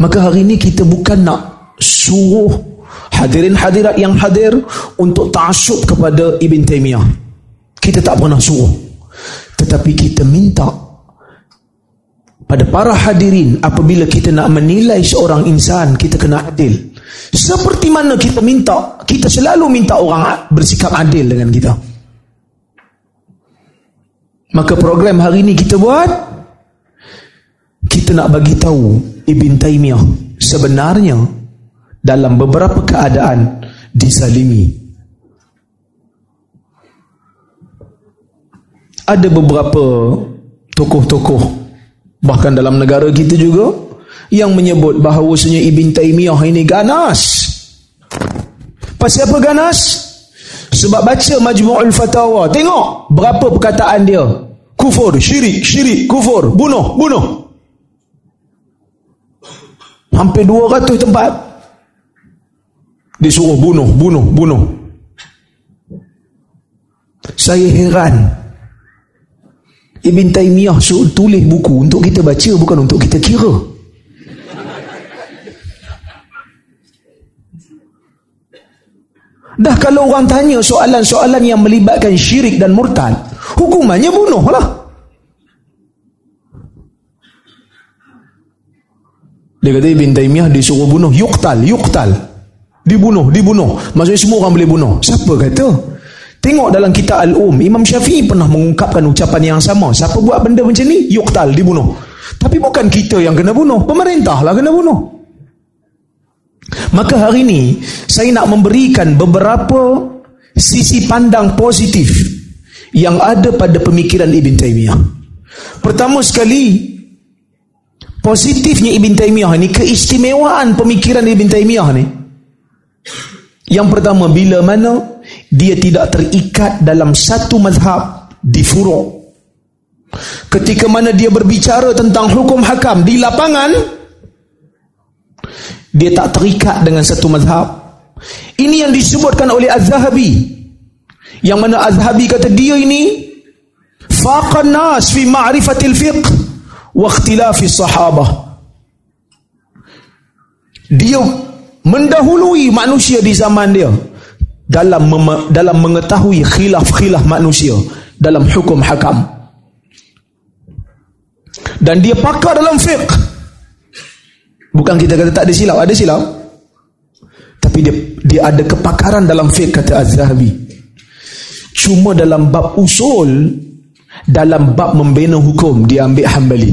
Maka hari ini kita bukan nak suruh hadirin hadirat yang hadir untuk ta'asub kepada Ibn Taymiyah. Kita tak pernah suruh. Tetapi kita minta pada para hadirin apabila kita nak menilai seorang insan, kita kena adil. Seperti mana kita minta, kita selalu minta orang bersikap adil dengan kita. Maka program hari ini kita buat, kita nak bagi tahu Ibn Taymiyah sebenarnya dalam beberapa keadaan disalimi. Ada beberapa tokoh-tokoh bahkan dalam negara kita juga yang menyebut bahawasanya Ibn Taymiyah ini ganas. Pasal apa ganas? Sebab baca Majmu'ul Fatawa, tengok berapa perkataan dia. Kufur, syirik, syirik, kufur, bunuh, bunuh. Hampir 200 tempat. Disuruh bunuh, bunuh, bunuh. Saya heran. Ibn Taymiyah suruh tulis buku untuk kita baca bukan untuk kita kira. Dah kalau orang tanya soalan-soalan yang melibatkan syirik dan murtad, hukumannya bunuh lah. Dia kata Ibn Taymiyah disuruh bunuh, yuktal, yuktal. Dibunuh, dibunuh. Maksudnya semua orang boleh bunuh. Siapa kata? Tengok dalam kitab Al-Um, Imam Syafi'i pernah mengungkapkan ucapan yang sama. Siapa buat benda macam ni? Yuktal, dibunuh. Tapi bukan kita yang kena bunuh. Pemerintah lah kena bunuh. Maka hari ini saya nak memberikan beberapa sisi pandang positif yang ada pada pemikiran Ibn Taymiyah. Pertama sekali, positifnya Ibn Taymiyah ini, keistimewaan pemikiran Ibn Taymiyah ini. Yang pertama, bila mana dia tidak terikat dalam satu mazhab di furuk. Ketika mana dia berbicara tentang hukum hakam di lapangan, dia tak terikat dengan satu mazhab ini yang disebutkan oleh Az-Zahabi yang mana Az-Zahabi kata dia ini faqan nas fi ma'rifatil fiqh wa ikhtilafi sahabah dia mendahului manusia di zaman dia dalam dalam mengetahui khilaf-khilaf manusia dalam hukum hakam dan dia pakar dalam fiqh Bukan kita kata tak ada silap, ada silap. Tapi dia dia ada kepakaran dalam fiqh kata Az-Zahabi. Cuma dalam bab usul, dalam bab membina hukum dia ambil Hambali.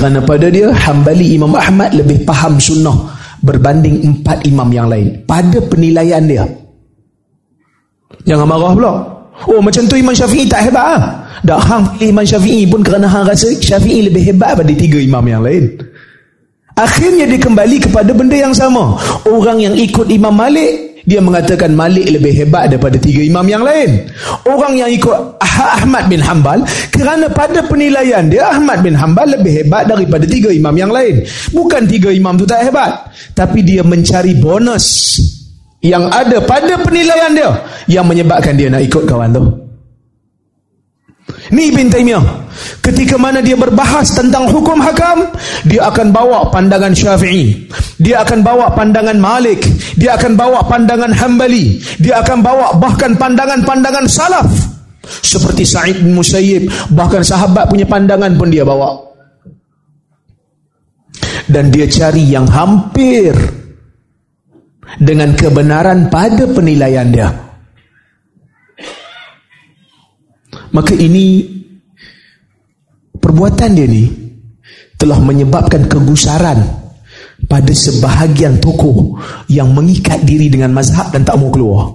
Kerana pada dia Hambali Imam Ahmad lebih faham sunnah berbanding empat imam yang lain pada penilaian dia. Jangan marah pula. Oh macam tu Imam Syafi'i tak hebat ah. Dah hang Imam Syafi'i pun kerana hang rasa Syafi'i lebih hebat pada tiga imam yang lain. Akhirnya dia kembali kepada benda yang sama. Orang yang ikut Imam Malik, dia mengatakan Malik lebih hebat daripada tiga imam yang lain. Orang yang ikut Ahmad bin Hanbal, kerana pada penilaian dia, Ahmad bin Hanbal lebih hebat daripada tiga imam yang lain. Bukan tiga imam tu tak hebat. Tapi dia mencari bonus yang ada pada penilaian dia, yang menyebabkan dia nak ikut kawan tu. Ni Ibn Taymiyah. Ketika mana dia berbahas tentang hukum hakam, dia akan bawa pandangan Syafi'i. Dia akan bawa pandangan Malik. Dia akan bawa pandangan Hambali. Dia akan bawa bahkan pandangan-pandangan salaf. Seperti Sa'id bin Musayyib. Bahkan sahabat punya pandangan pun dia bawa. Dan dia cari yang hampir dengan kebenaran pada penilaian dia. maka ini perbuatan dia ni telah menyebabkan kegusaran pada sebahagian tokoh yang mengikat diri dengan mazhab dan tak mau keluar.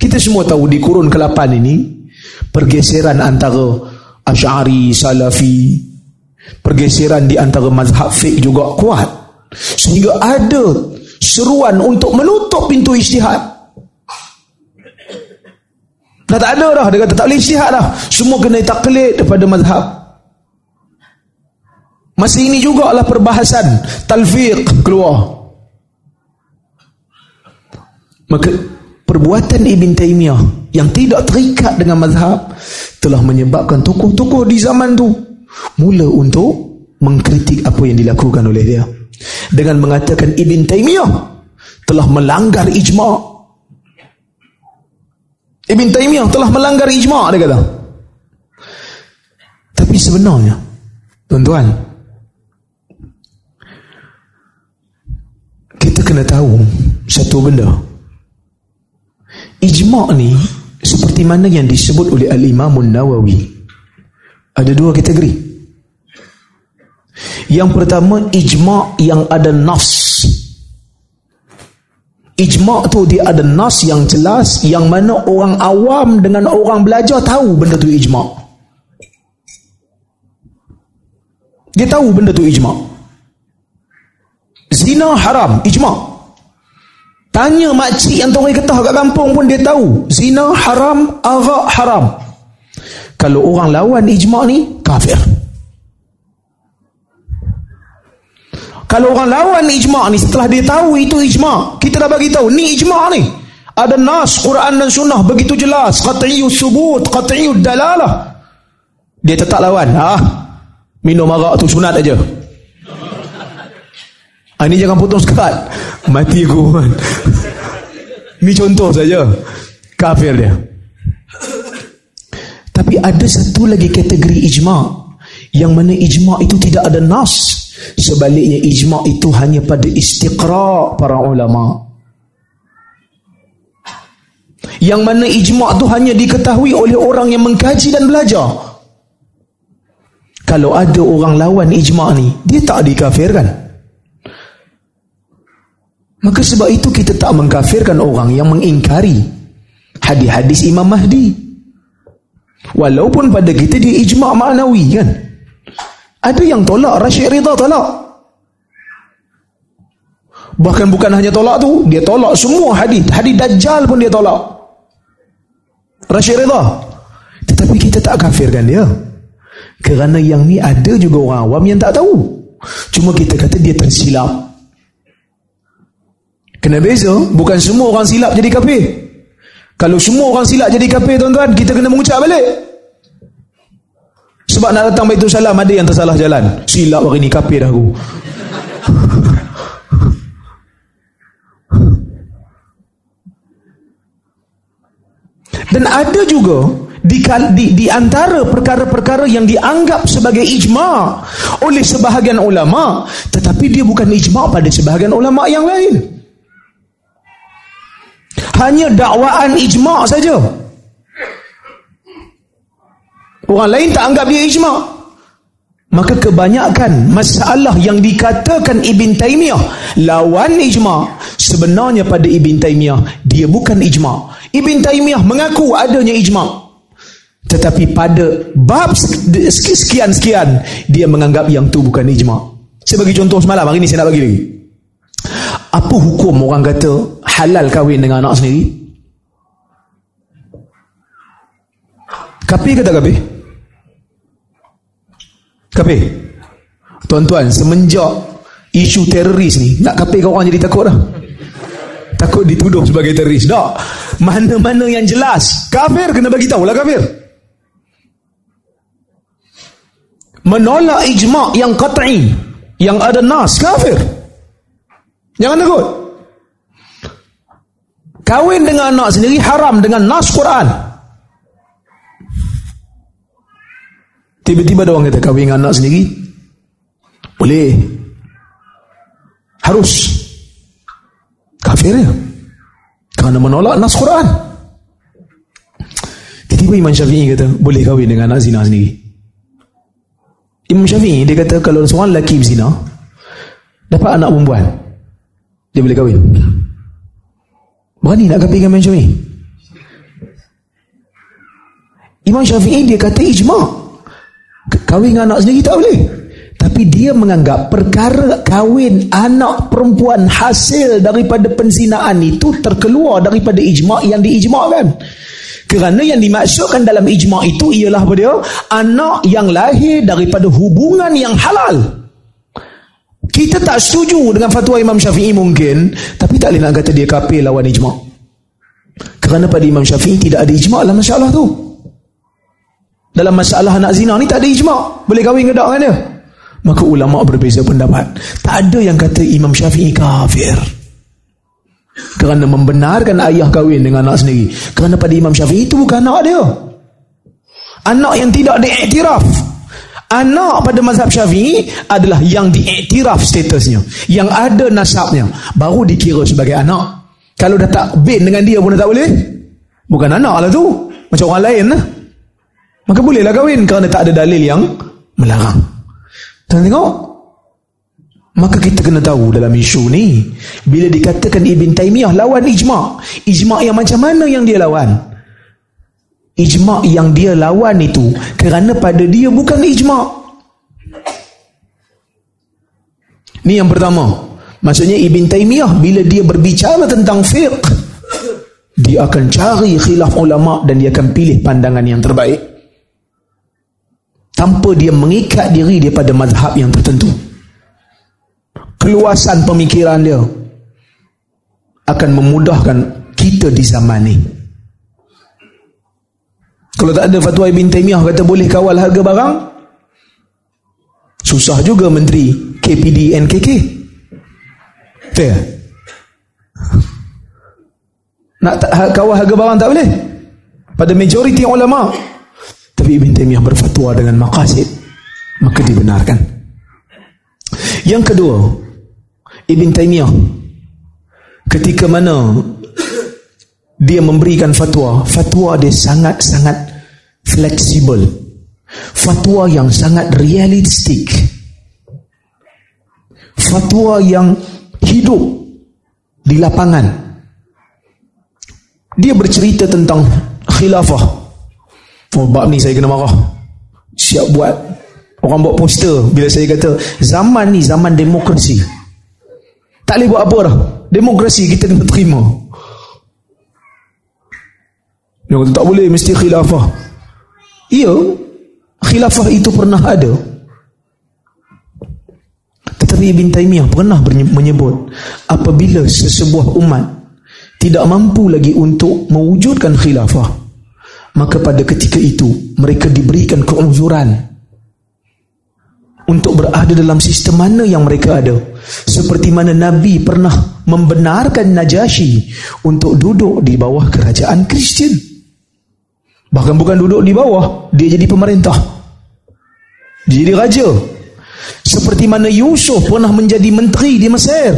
Kita semua tahu di kurun ke-8 ini pergeseran antara Asy'ari, Salafi, pergeseran di antara mazhab fiqh juga kuat. Sehingga ada seruan untuk menutup pintu ijtihad. Dah tak ada dah. Dia kata tak boleh istihad dah. Semua kena taklid daripada mazhab. Masih ini jugalah perbahasan. Talfiq keluar. Maka perbuatan Ibn Taymiyah yang tidak terikat dengan mazhab telah menyebabkan tokoh-tokoh di zaman tu mula untuk mengkritik apa yang dilakukan oleh dia dengan mengatakan Ibn Taymiyah telah melanggar ijma' Ibn Taymiyah telah melanggar ijma' dia kata tapi sebenarnya tuan-tuan kita kena tahu satu benda ijma' ni seperti mana yang disebut oleh Al-Imamun Nawawi ada dua kategori yang pertama ijma' yang ada nas. Ijma' tu dia ada nas yang jelas yang mana orang awam dengan orang belajar tahu benda tu ijma'. Dia tahu benda tu ijma'. Zina haram, ijma'. Tanya makcik yang tongai ketah kat kampung pun dia tahu. Zina haram, arak haram. Kalau orang lawan ijma' ni, kafir. Kalau orang lawan ijma' ni setelah dia tahu itu ijma', kita dah bagi tahu ni ijma' ni. Ada nas Quran dan sunnah begitu jelas, qat'iyyu subut, qat'iyyu dalalah. Dia tetap lawan. Ha? Minum arak tu sunat aja. Ha, ini jangan potong sekat. Mati aku. Ini contoh saja. Kafir dia. Tapi ada satu lagi kategori ijma' yang mana ijma' itu tidak ada nas Sebaliknya ijma' itu hanya pada istiqra' para ulama. Yang mana ijma' itu hanya diketahui oleh orang yang mengkaji dan belajar. Kalau ada orang lawan ijma' ni, dia tak dikafirkan. Maka sebab itu kita tak mengkafirkan orang yang mengingkari hadis-hadis Imam Mahdi. Walaupun pada kita dia ijma' ma'nawi kan. Ada yang tolak Rashid Ridha tolak. Bahkan bukan hanya tolak tu, dia tolak semua hadis. Hadis Dajjal pun dia tolak. Rashid Ridha. Tetapi kita tak kafirkan dia. Kerana yang ni ada juga orang awam yang tak tahu. Cuma kita kata dia tersilap. Kena beza, bukan semua orang silap jadi kafir. Kalau semua orang silap jadi kafir tuan-tuan, kita kena mengucap balik. Sebab nak datang Baitul Salam ada yang tersalah jalan. Silap hari ni kafir aku. Dan ada juga di, di, di antara perkara-perkara yang dianggap sebagai ijma' oleh sebahagian ulama' tetapi dia bukan ijma' pada sebahagian ulama' yang lain. Hanya dakwaan ijma' saja. Orang lain tak anggap dia ijma. Maka kebanyakan masalah yang dikatakan Ibn Taymiyah lawan ijma. Sebenarnya pada Ibn Taymiyah dia bukan ijma. Ibn Taymiyah mengaku adanya ijma. Tetapi pada bab sekian-sekian dia menganggap yang tu bukan ijma. Saya bagi contoh semalam hari ini saya nak bagi lagi. Apa hukum orang kata halal kahwin dengan anak sendiri? Kapi kata kapi? Kapir? Tuan-tuan Semenjak Isu teroris ni Nak kapir kau orang jadi takut dah. Takut dituduh sebagai teroris. Tak. Mana-mana yang jelas Kafir kena bagi tahu lah kafir. Menolak ijma' yang qat'i Yang ada nas Kafir. Jangan takut Kawin dengan anak sendiri haram dengan nas Quran. Tiba-tiba ada orang kata kahwin dengan anak sendiri. Boleh. Harus. Kafir ya Kerana menolak Nas Quran. Tiba-tiba Imam Syafi'i kata Boleh kahwin dengan anak zina sendiri. Imam Syafi'i dia kata Kalau seorang lelaki berzina Dapat anak perempuan Dia boleh kahwin Berani nak kahwin dengan Imam Syafi'i Imam Syafi'i dia kata ijma' Kahwin dengan anak sendiri tak boleh. Tapi dia menganggap perkara kahwin anak perempuan hasil daripada penzinaan itu terkeluar daripada ijma' yang diijma'kan. Kerana yang dimaksudkan dalam ijma' itu ialah apa dia? Anak yang lahir daripada hubungan yang halal. Kita tak setuju dengan fatwa Imam Syafi'i mungkin. Tapi tak boleh nak kata dia kapil lawan ijma'. Kerana pada Imam Syafi'i tidak ada ijma' dalam masalah tu dalam masalah anak zina ni tak ada ijma' boleh kahwin ke tak dengan dia Maka ulama berbeza pendapat. Tak ada yang kata Imam Syafi'i kafir. Kerana membenarkan ayah kahwin dengan anak sendiri. Kerana pada Imam Syafi'i itu bukan anak dia. Anak yang tidak diiktiraf. Anak pada mazhab syafi'i adalah yang diiktiraf statusnya. Yang ada nasabnya. Baru dikira sebagai anak. Kalau dah tak bin dengan dia pun dah tak boleh. Bukan anak lah tu. Macam orang lain lah. Maka bolehlah kahwin kerana tak ada dalil yang melarang. Tuan tengok. Maka kita kena tahu dalam isu ni. Bila dikatakan Ibn Taymiyah lawan ijma' Ijma' yang macam mana yang dia lawan? Ijma' yang dia lawan itu kerana pada dia bukan ijma' ni yang pertama. Maksudnya Ibn Taymiyah bila dia berbicara tentang fiqh dia akan cari khilaf ulama' dan dia akan pilih pandangan yang terbaik. Tanpa dia mengikat diri dia pada mazhab yang tertentu. Keluasan pemikiran dia akan memudahkan kita di zaman ini kalau tak ada fatwa Ibn Taymiyah kata boleh kawal harga barang, susah juga menteri KPD NKK. Betul Nak ha- kawal harga barang tak boleh? Pada majoriti ulama. Tapi Ibn Taymiyah berfatwa dengan maqasid. Maka dibenarkan. Yang kedua, Ibn Taymiyah ketika mana dia memberikan fatwa fatwa dia sangat-sangat fleksibel fatwa yang sangat realistik. Fatwa yang hidup di lapangan. Dia bercerita tentang khilafah. Oh bab ni saya kena marah. Siap buat orang buat poster bila saya kata zaman ni zaman demokrasi. Tak boleh buat apa dah. Demokrasi kita kena terima. Dia kata tak boleh mesti khilafah. Ya, khilafah itu pernah ada. Tetapi Ibn Taymiyah pernah menyebut apabila sesebuah umat tidak mampu lagi untuk mewujudkan khilafah, maka pada ketika itu mereka diberikan keuzuran untuk berada dalam sistem mana yang mereka ada. Seperti mana Nabi pernah membenarkan Najasyi untuk duduk di bawah kerajaan Kristian. Bahkan bukan duduk di bawah, dia jadi pemerintah. Dia jadi raja. Seperti mana Yusuf pernah menjadi menteri di Mesir.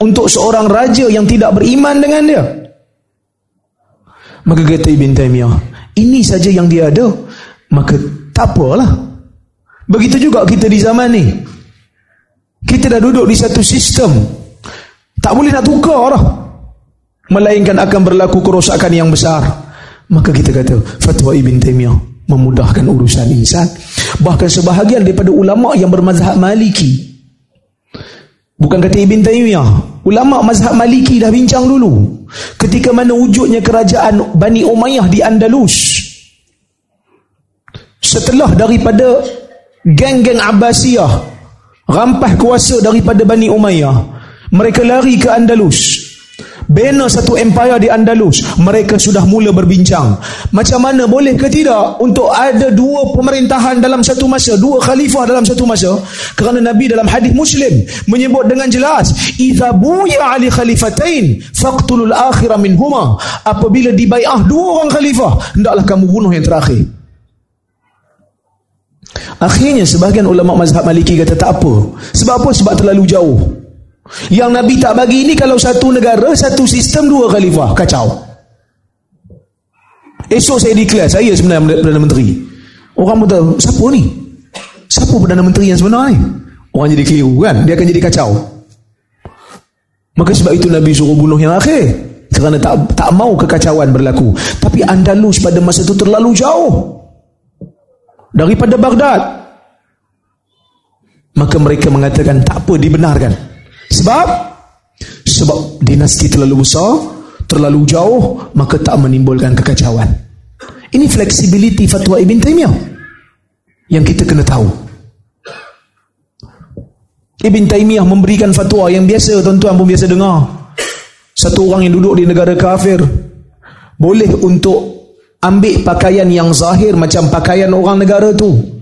Untuk seorang raja yang tidak beriman dengan dia. Maka kata Ibn Taymiyah, ini saja yang dia ada. Maka tak apalah. Begitu juga kita di zaman ni. Kita dah duduk di satu sistem. Tak boleh nak tukar lah. Melainkan akan berlaku kerosakan yang besar. Maka kita kata fatwa Ibn Taymiyah memudahkan urusan insan. Bahkan sebahagian daripada ulama yang bermazhab Maliki. Bukan kata Ibn Taymiyah. Ulama mazhab Maliki dah bincang dulu. Ketika mana wujudnya kerajaan Bani Umayyah di Andalus. Setelah daripada geng-geng Abbasiyah rampah kuasa daripada Bani Umayyah. Mereka lari ke Andalus bina satu empire di Andalus mereka sudah mula berbincang macam mana boleh ke tidak untuk ada dua pemerintahan dalam satu masa dua khalifah dalam satu masa kerana Nabi dalam hadis Muslim menyebut dengan jelas idza buya ali khalifatain faqtulul akhira minhuma apabila dibaiah dua orang khalifah hendaklah kamu bunuh yang terakhir Akhirnya sebahagian ulama mazhab Maliki kata tak apa. Sebab apa? Sebab terlalu jauh. Yang Nabi tak bagi ini kalau satu negara, satu sistem, dua khalifah. Kacau. Esok saya declare, saya sebenarnya Perdana Menteri. Orang pun tahu, siapa ni? Siapa Perdana Menteri yang sebenar ni? Orang jadi keliru kan? Dia akan jadi kacau. Maka sebab itu Nabi suruh bunuh yang akhir. Kerana tak tak mau kekacauan berlaku. Tapi Andalus pada masa itu terlalu jauh. Daripada Baghdad. Maka mereka mengatakan tak apa dibenarkan. Sebab sebab dinasti terlalu besar, terlalu jauh, maka tak menimbulkan kekacauan. Ini fleksibiliti fatwa Ibn Taymiyah yang kita kena tahu. Ibn Taymiyah memberikan fatwa yang biasa tuan-tuan pun biasa dengar. Satu orang yang duduk di negara kafir boleh untuk ambil pakaian yang zahir macam pakaian orang negara tu.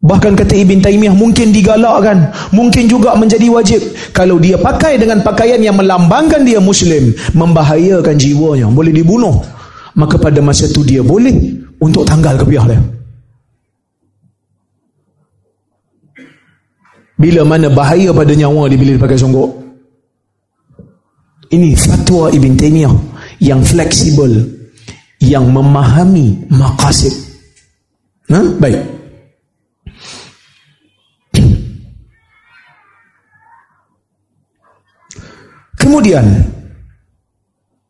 Bahkan kata Ibn Taymiyah mungkin digalakkan, mungkin juga menjadi wajib. Kalau dia pakai dengan pakaian yang melambangkan dia Muslim, membahayakan jiwanya, boleh dibunuh. Maka pada masa itu dia boleh untuk tanggal ke pihak dia. Bila mana bahaya pada nyawa dia bila dia pakai songkok? Ini fatwa Ibn Taymiyah yang fleksibel, yang memahami maqasid. Ha? Baik. Kemudian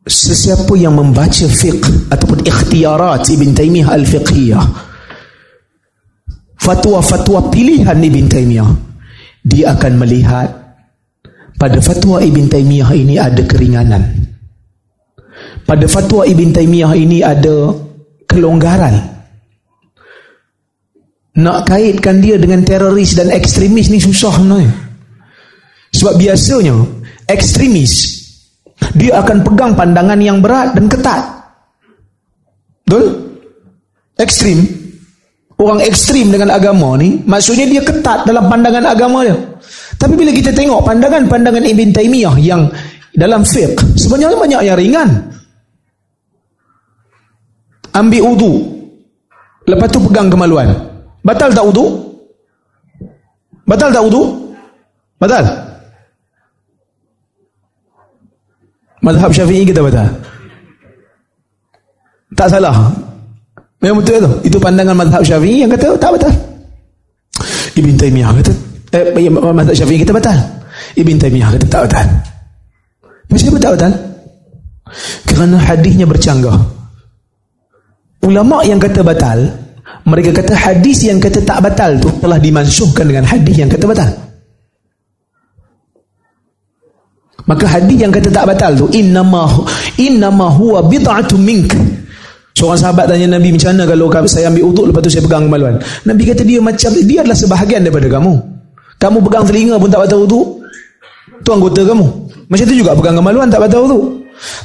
sesiapa yang membaca fiqh ataupun ikhtiarat Ibn Taymiyah al-fiqhiyah fatwa-fatwa pilihan Ibn Taymiyah dia akan melihat pada fatwa Ibn Taymiyah ini ada keringanan. Pada fatwa Ibn Taymiyah ini ada kelonggaran. Nak kaitkan dia dengan teroris dan ekstremis ni susah sebenarnya sebab biasanya ekstremis dia akan pegang pandangan yang berat dan ketat betul? ekstrim orang ekstrim dengan agama ni maksudnya dia ketat dalam pandangan agama dia tapi bila kita tengok pandangan-pandangan Ibn Taymiyah yang dalam fiqh sebenarnya banyak yang ringan ambil udu lepas tu pegang kemaluan batal tak udu? batal tak udu? batal? Mazhab syafi'i kita batal Tak salah. Memang betul itu Itu pandangan mazhab syafi'i yang kata tak batal Ibn Taymiyah kata eh, Mazhab syafi'i kita batal Ibn Taymiyah kata tak batal Kenapa tak batal? Kerana hadisnya bercanggah. Ulama yang kata batal Mereka kata hadis yang kata tak batal tu Telah dimansuhkan dengan hadis yang kata batal Maka hadis yang kata tak batal tu innama innama huwa bid'atu mink. Seorang sahabat tanya Nabi macam mana kalau saya ambil uduk lepas tu saya pegang kemaluan. Nabi kata dia macam dia adalah sebahagian daripada kamu. Kamu pegang telinga pun tak batal uduk. Tu anggota kamu. Macam tu juga pegang kemaluan tak batal uduk.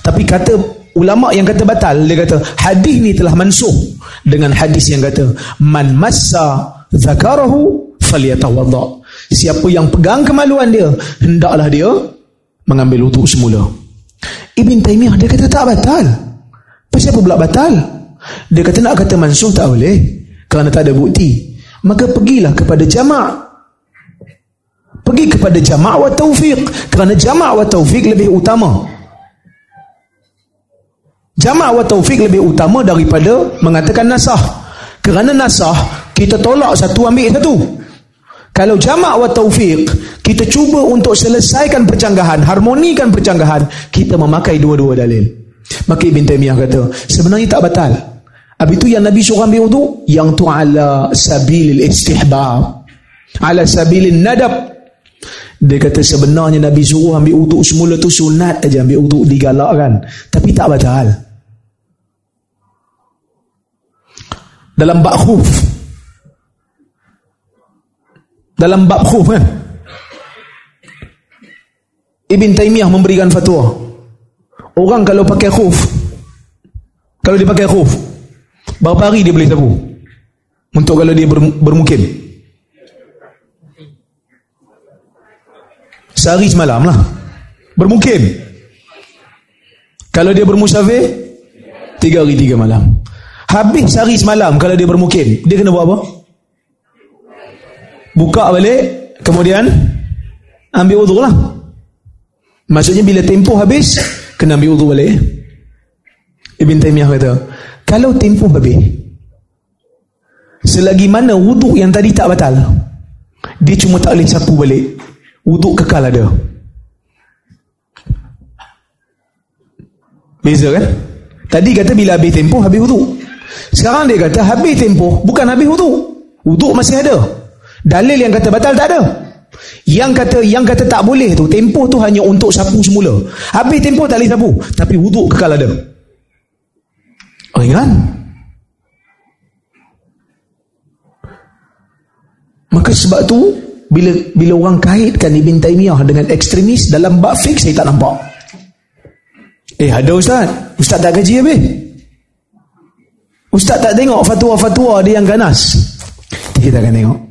Tapi kata ulama yang kata batal dia kata hadis ni telah mansuh dengan hadis yang kata man massa zakarahu falyatawadda. Siapa yang pegang kemaluan dia hendaklah dia mengambil wuduk semula. Ibn Taymiyah dia kata tak batal. Kenapa pula batal? Dia kata nak kata mansuh tak boleh kerana tak ada bukti. Maka pergilah kepada jama' Pergi kepada jama' wa taufiq kerana jama' wa taufiq lebih utama. Jama' wa taufiq lebih utama daripada mengatakan nasah. Kerana nasah kita tolak satu ambil satu. Kalau jamak wa taufiq, kita cuba untuk selesaikan percanggahan, harmonikan percanggahan, kita memakai dua-dua dalil. Maka Ibn Taymiyah kata, sebenarnya tak batal. Habis itu yang Nabi suruh ambil wudu, yang tu ala sabilil istihbab. Ala sabilin nadab. Dia kata sebenarnya Nabi suruh ambil wudu semula tu sunat aja ambil wudu digalakkan. Tapi tak batal. Dalam bak khuf, dalam bab khuf kan Ibn Taymiyah memberikan fatwa. Orang kalau pakai khuf kalau dia pakai khuf berapa hari dia boleh sabu untuk kalau dia ber, bermukim. Sehari semalam lah. Bermukim. Kalau dia bermusafir tiga hari tiga malam. Habis sehari semalam kalau dia bermukim dia kena buat apa? Buka balik kemudian ambil wuduk lah. Maksudnya bila tempoh habis kena ambil wuduk balik. Ibn Taymiyah kata kalau tempoh habis selagi mana wuduk yang tadi tak batal dia cuma tak boleh sapu balik. Wuduk kekal ada. Beza kan? Tadi kata bila habis tempoh habis wuduk sekarang dia kata habis tempoh bukan habis wuduk wuduk masih ada Dalil yang kata batal tak ada. Yang kata yang kata tak boleh tu, tempoh tu hanya untuk sapu semula. Habis tempoh tak boleh sapu, tapi wuduk kekal ada. Ringan. Maka sebab tu bila bila orang kaitkan Ibn Taymiyah dengan ekstremis dalam bab fiqh saya tak nampak. Eh ada ustaz, ustaz tak gaji habis. Ustaz tak tengok fatwa-fatwa dia yang ganas. Kita akan tengok.